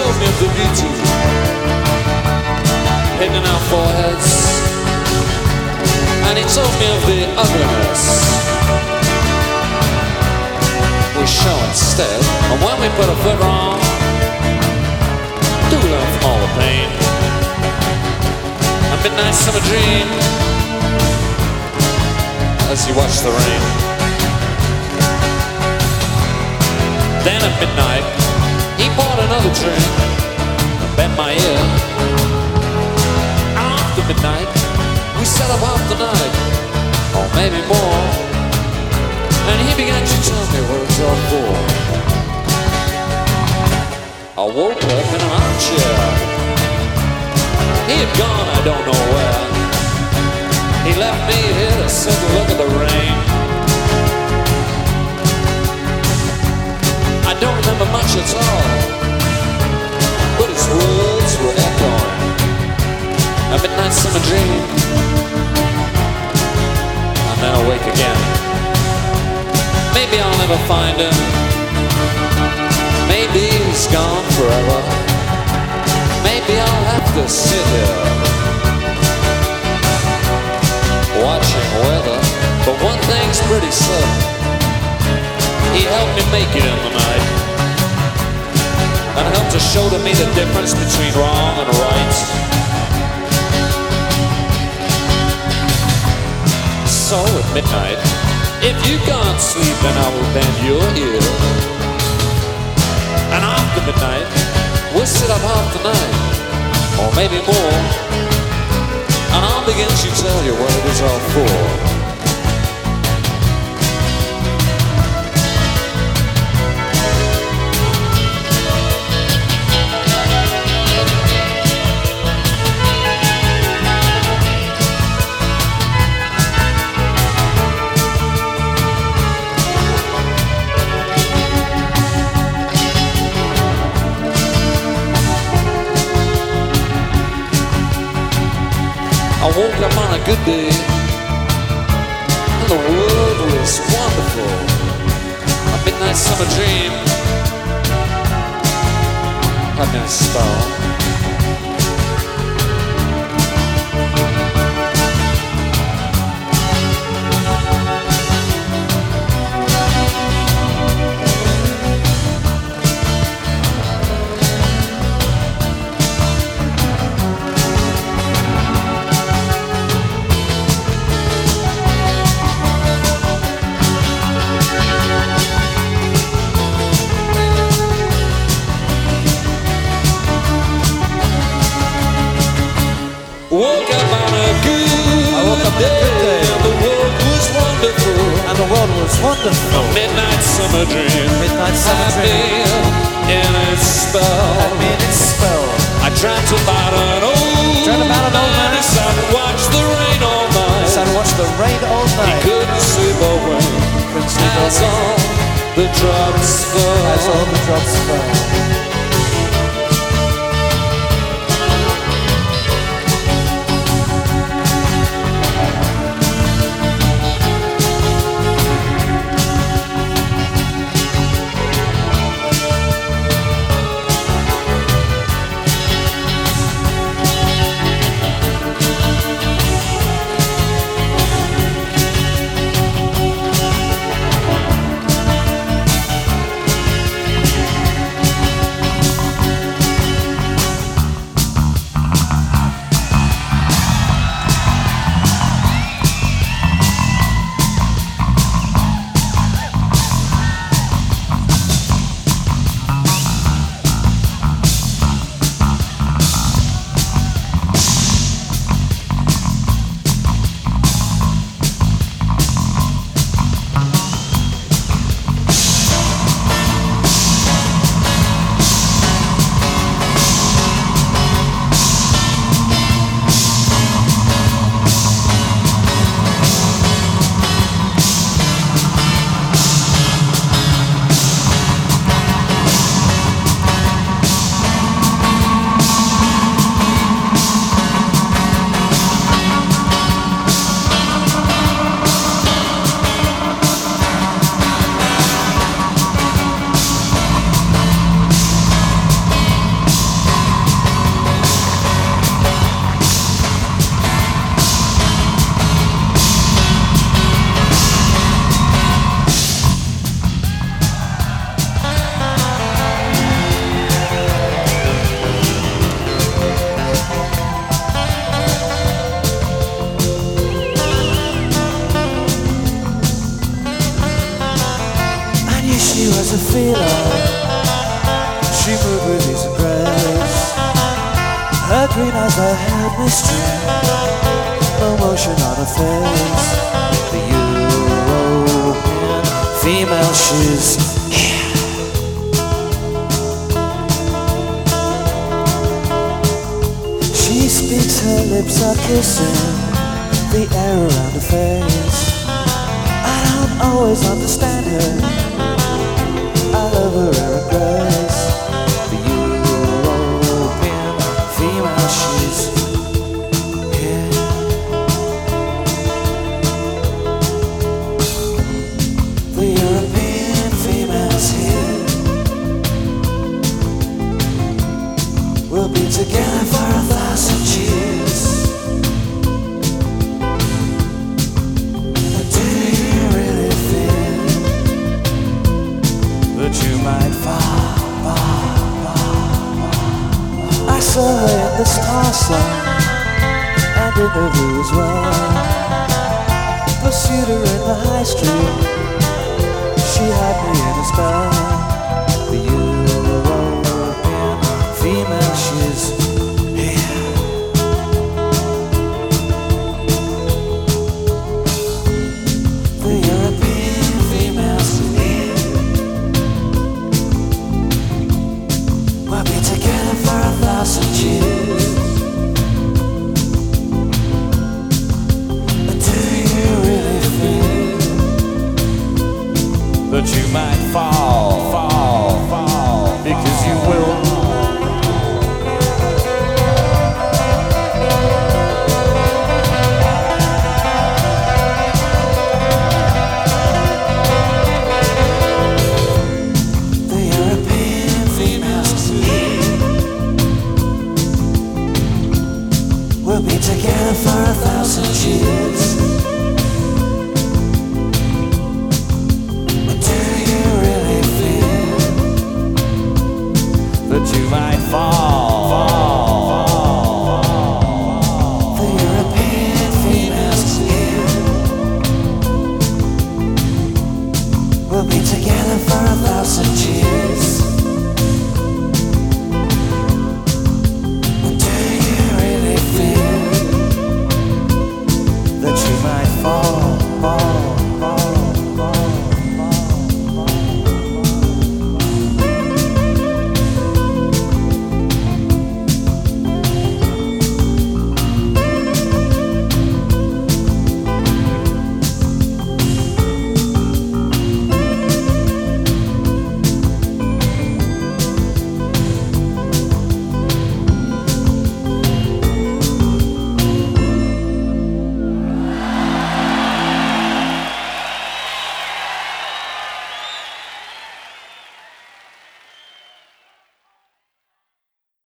Told me of the beauty hidden in our foreheads. And he told me of the ugliness we show instead. And when we put a foot wrong, do learn all the pain. A midnight summer dream as you watch the rain. Then at midnight, he bought another drink bent my ear. After midnight, we sat up half the night, or maybe more. And he began to tell me what it's all for. I woke up in an armchair. He had gone, I don't know where. He left me here to sit and look at the rain. Much at all, but his words were echoing. A midnight summer dream, and then awake again. Maybe I'll never find him. Maybe he's gone forever. Maybe I'll have to sit here watching weather. But one thing's pretty certain. He helped me make it in the night. And helped to show to me the difference between wrong and right. So at midnight, if you can't sleep, then I will bend your ear. And after midnight, we'll sit up half the night, or maybe more. And I'll begin to tell you what it is all for. I woke up on a good day, and the world was wonderful. A midnight summer dream had me spell. Good I woke up on a good day. and the world was wonderful. And the world was wonderful. A midnight summer dream. Midnight summer had dream. in its spell. Had me in its spell. I dreamt about an old Dreamt about an old man. who sat and watched the rain all night. Sat and watched the rain all night. He couldn't sleep a wink Couldn't sleep as a wink. all the drops fell. As all the drops fell. Her green eyes mystery. No motion on her face. The European female, she's here. She speaks, her lips are kissing the air around her face. In the star sun and in the as well. Pursued her in the high street. She had me in a spell. but you might fall.